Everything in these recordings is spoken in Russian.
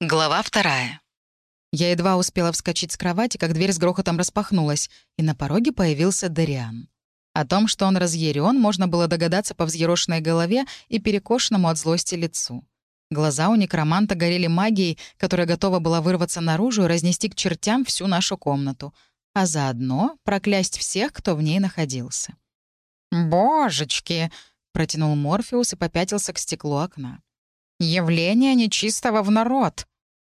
Глава вторая. Я едва успела вскочить с кровати, как дверь с грохотом распахнулась, и на пороге появился Дариан. О том, что он разъярен, можно было догадаться по взъерошенной голове и перекошенному от злости лицу. Глаза у некроманта горели магией, которая готова была вырваться наружу и разнести к чертям всю нашу комнату, а заодно проклясть всех, кто в ней находился. «Божечки!» — протянул Морфеус и попятился к стеклу окна. «Явление нечистого в народ!»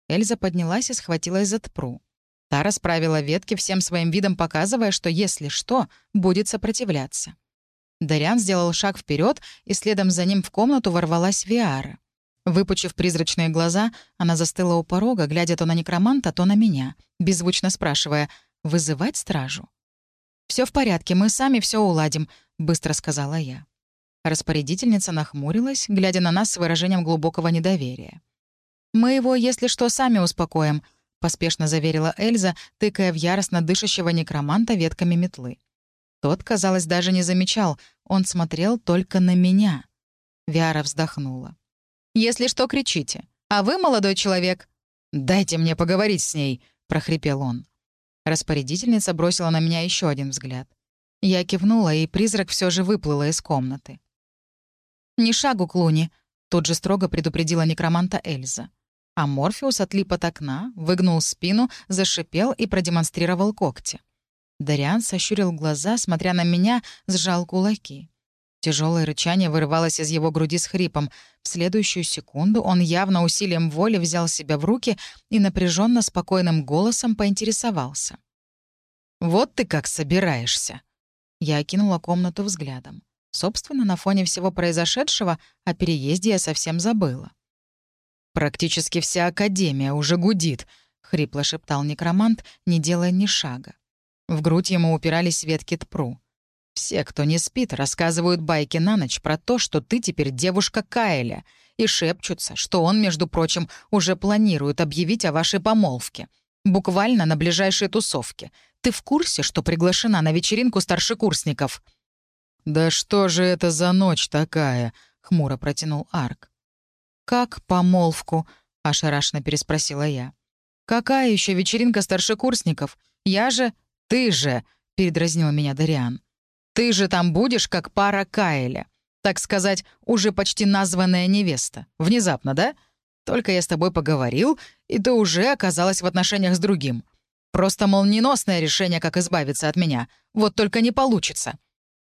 Эльза поднялась и схватилась за тпру. Та расправила ветки всем своим видом, показывая, что, если что, будет сопротивляться. Дарян сделал шаг вперед, и следом за ним в комнату ворвалась Виара. Выпучив призрачные глаза, она застыла у порога, глядя то на некроманта, то на меня, беззвучно спрашивая «Вызывать стражу?» Все в порядке, мы сами все уладим», — быстро сказала я. Распорядительница нахмурилась, глядя на нас с выражением глубокого недоверия. «Мы его, если что, сами успокоим», — поспешно заверила Эльза, тыкая в яростно дышащего некроманта ветками метлы. Тот, казалось, даже не замечал, он смотрел только на меня. Виара вздохнула. «Если что, кричите. А вы, молодой человек...» «Дайте мне поговорить с ней», — прохрипел он. Распорядительница бросила на меня еще один взгляд. Я кивнула, и призрак все же выплыла из комнаты. «Ни шагу к луне», — тут же строго предупредила некроманта Эльза. А Морфеус отлип от окна, выгнул спину, зашипел и продемонстрировал когти. Дариан сощурил глаза, смотря на меня, сжал кулаки. Тяжелое рычание вырывалось из его груди с хрипом. В следующую секунду он явно усилием воли взял себя в руки и напряженно спокойным голосом поинтересовался. «Вот ты как собираешься!» Я окинула комнату взглядом. Собственно, на фоне всего произошедшего о переезде я совсем забыла. «Практически вся Академия уже гудит», — хрипло шептал некромант, не делая ни шага. В грудь ему упирались ветки тпру. «Все, кто не спит, рассказывают байки на ночь про то, что ты теперь девушка Каэля, и шепчутся, что он, между прочим, уже планирует объявить о вашей помолвке. Буквально на ближайшей тусовке. Ты в курсе, что приглашена на вечеринку старшекурсников?» «Да что же это за ночь такая?» — хмуро протянул Арк. «Как помолвку?» — ошарашенно переспросила я. «Какая еще вечеринка старшекурсников? Я же...» «Ты же!» — передразнил меня Дариан. «Ты же там будешь, как пара Каэля. Так сказать, уже почти названная невеста. Внезапно, да? Только я с тобой поговорил, и ты уже оказалась в отношениях с другим. Просто молниеносное решение, как избавиться от меня. Вот только не получится».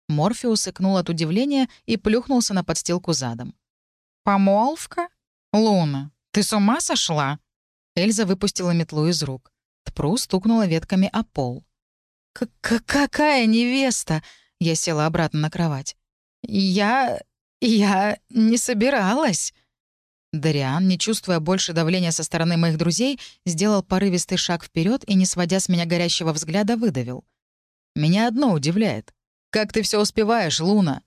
Морфеус икнул от удивления и плюхнулся на подстилку задом. «Помолвка? Луна, ты с ума сошла?» Эльза выпустила метлу из рук. Тпру стукнула ветками о пол. К «Какая невеста?» Я села обратно на кровать. «Я... я не собиралась». Дариан, не чувствуя больше давления со стороны моих друзей, сделал порывистый шаг вперед и, не сводя с меня горящего взгляда, выдавил. «Меня одно удивляет. Как ты все успеваешь, Луна?»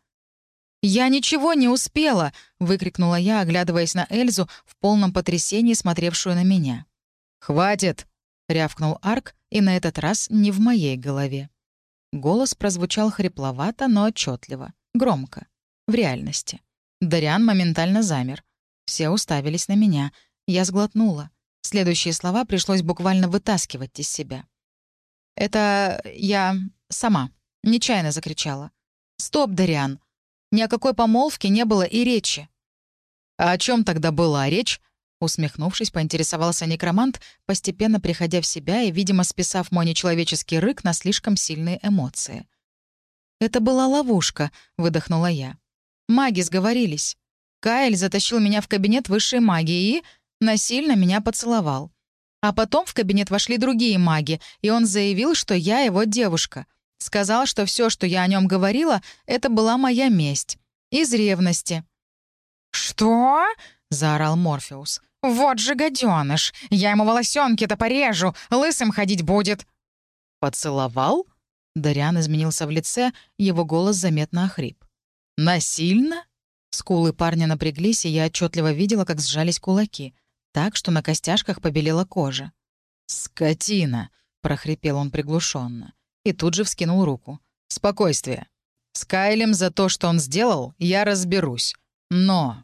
«Я ничего не успела!» — выкрикнула я, оглядываясь на Эльзу, в полном потрясении смотревшую на меня. «Хватит!» — рявкнул Арк, и на этот раз не в моей голове. Голос прозвучал хрипловато, но отчетливо, громко, в реальности. Дариан моментально замер. Все уставились на меня. Я сглотнула. Следующие слова пришлось буквально вытаскивать из себя. «Это я сама», Нечаянно закричала. «Стоп, Дариан! Ни о какой помолвке не было и речи!» «А о чем тогда была речь?» Усмехнувшись, поинтересовался некромант, постепенно приходя в себя и, видимо, списав мой нечеловеческий рык на слишком сильные эмоции. «Это была ловушка», — выдохнула я. «Маги сговорились. Каэль затащил меня в кабинет высшей магии и насильно меня поцеловал. А потом в кабинет вошли другие маги, и он заявил, что я его девушка. Сказал, что все, что я о нем говорила, это была моя месть. Из ревности. «Что?» — заорал Морфеус. «Вот же гаденыш! Я ему волосенки-то порежу, лысым ходить будет!» «Поцеловал?» Дариан изменился в лице, его голос заметно охрип. «Насильно?» Скулы парня напряглись, и я отчетливо видела, как сжались кулаки, так, что на костяшках побелела кожа. «Скотина!» — прохрипел он приглушенно и тут же вскинул руку. «Спокойствие. С Кайлем за то, что он сделал, я разберусь. Но...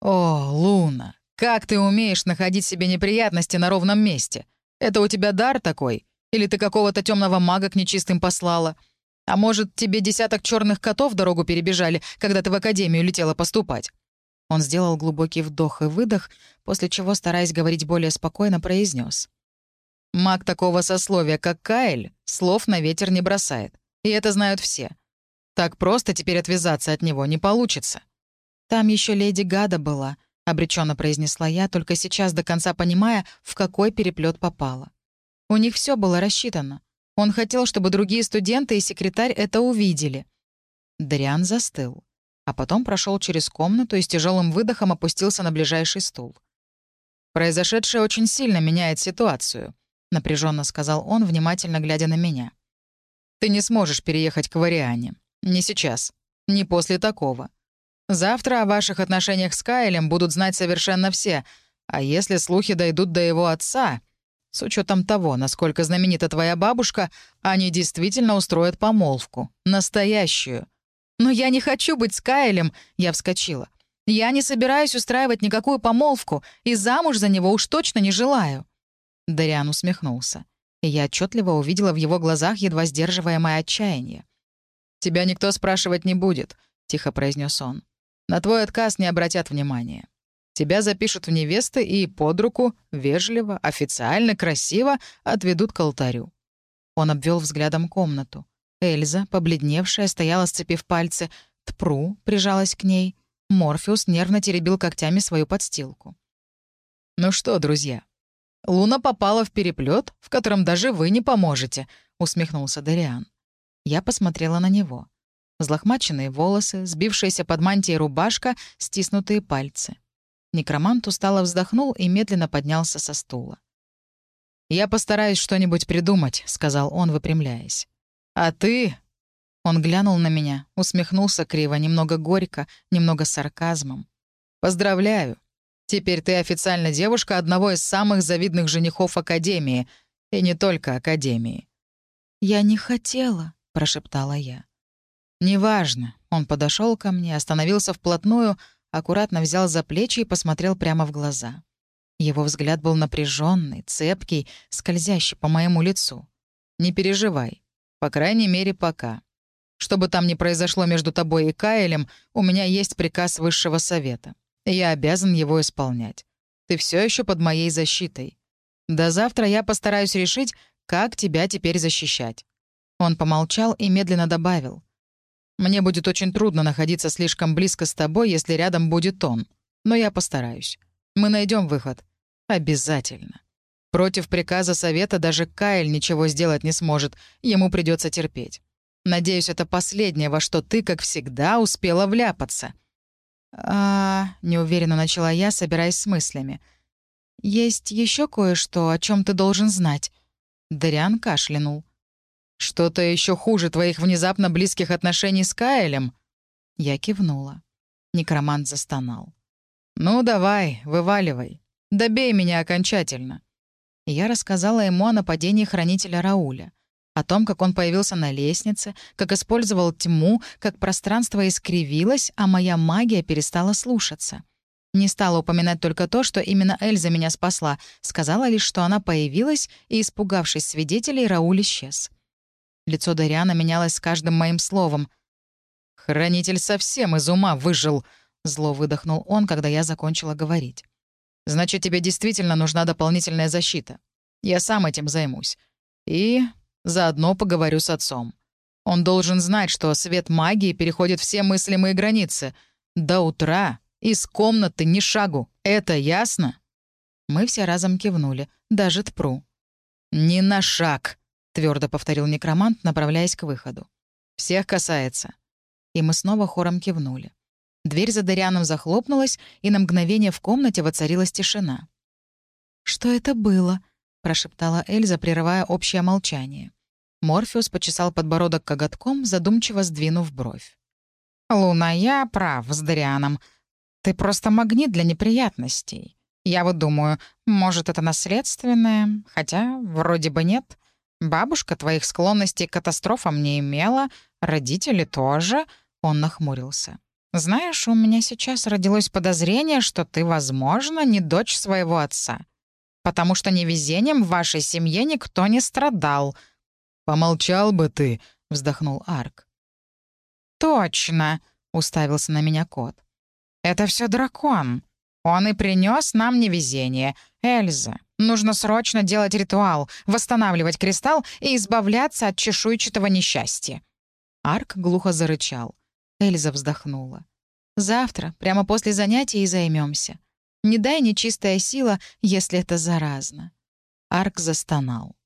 О, Луна, Как ты умеешь находить себе неприятности на ровном месте? Это у тебя дар такой? Или ты какого-то темного мага к нечистым послала? А может, тебе десяток черных котов дорогу перебежали, когда ты в академию летела поступать?» Он сделал глубокий вдох и выдох, после чего, стараясь говорить более спокойно, произнес: «Маг такого сословия, как Каэль, слов на ветер не бросает. И это знают все. Так просто теперь отвязаться от него не получится». «Там еще леди Гада была», — обреченно произнесла я, только сейчас до конца понимая, в какой переплет попала. У них все было рассчитано. Он хотел, чтобы другие студенты и секретарь это увидели. Дариан застыл, а потом прошел через комнату и с тяжелым выдохом опустился на ближайший стул. «Произошедшее очень сильно меняет ситуацию», — напряженно сказал он, внимательно глядя на меня. «Ты не сможешь переехать к Вариане. Не сейчас. Не после такого. Завтра о ваших отношениях с Кайлем будут знать совершенно все, а если слухи дойдут до его отца, с учетом того, насколько знаменита твоя бабушка, они действительно устроят помолвку. Настоящую. «Но я не хочу быть с Кайлем», — я вскочила. «Я не собираюсь устраивать никакую помолвку, и замуж за него уж точно не желаю». Дариан усмехнулся, и я отчетливо увидела в его глазах едва сдерживаемое отчаяние. «Тебя никто спрашивать не будет», — тихо произнес он. На твой отказ не обратят внимания. Тебя запишут в невесты и под руку, вежливо, официально, красиво отведут к алтарю». Он обвел взглядом комнату. Эльза, побледневшая, стояла, сцепив пальцы. Тпру прижалась к ней. Морфеус нервно теребил когтями свою подстилку. «Ну что, друзья, Луна попала в переплет, в котором даже вы не поможете», — усмехнулся Дариан. Я посмотрела на него. Взлохмаченные волосы, сбившаяся под мантией рубашка, стиснутые пальцы. Некромант устало вздохнул и медленно поднялся со стула. «Я постараюсь что-нибудь придумать», — сказал он, выпрямляясь. «А ты...» Он глянул на меня, усмехнулся криво, немного горько, немного сарказмом. «Поздравляю. Теперь ты официально девушка одного из самых завидных женихов Академии. И не только Академии». «Я не хотела», — прошептала я. «Неважно». Он подошел ко мне, остановился вплотную, аккуратно взял за плечи и посмотрел прямо в глаза. Его взгляд был напряженный, цепкий, скользящий по моему лицу. «Не переживай. По крайней мере, пока. Что бы там ни произошло между тобой и Каэлем, у меня есть приказ Высшего Совета. Я обязан его исполнять. Ты все еще под моей защитой. До завтра я постараюсь решить, как тебя теперь защищать». Он помолчал и медленно добавил. Мне будет очень трудно находиться слишком близко с тобой, если рядом будет он. Но я постараюсь. Мы найдем выход. Обязательно. Против приказа совета даже Кайл ничего сделать не сможет. Ему придется терпеть. Надеюсь, это последнее, во что ты, как всегда, успела вляпаться. А, неуверенно начала я, собираясь с мыслями. Есть еще кое-что, о чем ты должен знать. Дариан кашлянул. «Что-то еще хуже твоих внезапно близких отношений с Каэлем?» Я кивнула. Некромант застонал. «Ну, давай, вываливай. Добей меня окончательно». Я рассказала ему о нападении хранителя Рауля, о том, как он появился на лестнице, как использовал тьму, как пространство искривилось, а моя магия перестала слушаться. Не стала упоминать только то, что именно Эльза меня спасла, сказала лишь, что она появилась, и, испугавшись свидетелей, Рауль исчез. Лицо Дариана менялось с каждым моим словом. «Хранитель совсем из ума выжил», — зло выдохнул он, когда я закончила говорить. «Значит, тебе действительно нужна дополнительная защита. Я сам этим займусь. И заодно поговорю с отцом. Он должен знать, что свет магии переходит все мыслимые границы. До утра из комнаты ни шагу. Это ясно?» Мы все разом кивнули, даже Тпру. «Ни на шаг», твердо повторил некромант, направляясь к выходу. «Всех касается». И мы снова хором кивнули. Дверь за Дарианом захлопнулась, и на мгновение в комнате воцарилась тишина. «Что это было?» — прошептала Эльза, прерывая общее молчание. Морфеус почесал подбородок коготком, задумчиво сдвинув бровь. «Луна, я прав с Дарианом. Ты просто магнит для неприятностей. Я вот думаю, может, это наследственное, хотя вроде бы нет. Бабушка твоих склонностей к катастрофам не имела, родители тоже». Он нахмурился. Знаешь, у меня сейчас родилось подозрение, что ты, возможно, не дочь своего отца. Потому что невезением в вашей семье никто не страдал». «Помолчал бы ты», — вздохнул Арк. «Точно», — уставился на меня кот. «Это все дракон. Он и принес нам невезение. Эльза, нужно срочно делать ритуал, восстанавливать кристалл и избавляться от чешуйчатого несчастья». Арк глухо зарычал. Эльза вздохнула. «Завтра, прямо после занятий, и займемся. Не дай нечистая сила, если это заразно». Арк застонал.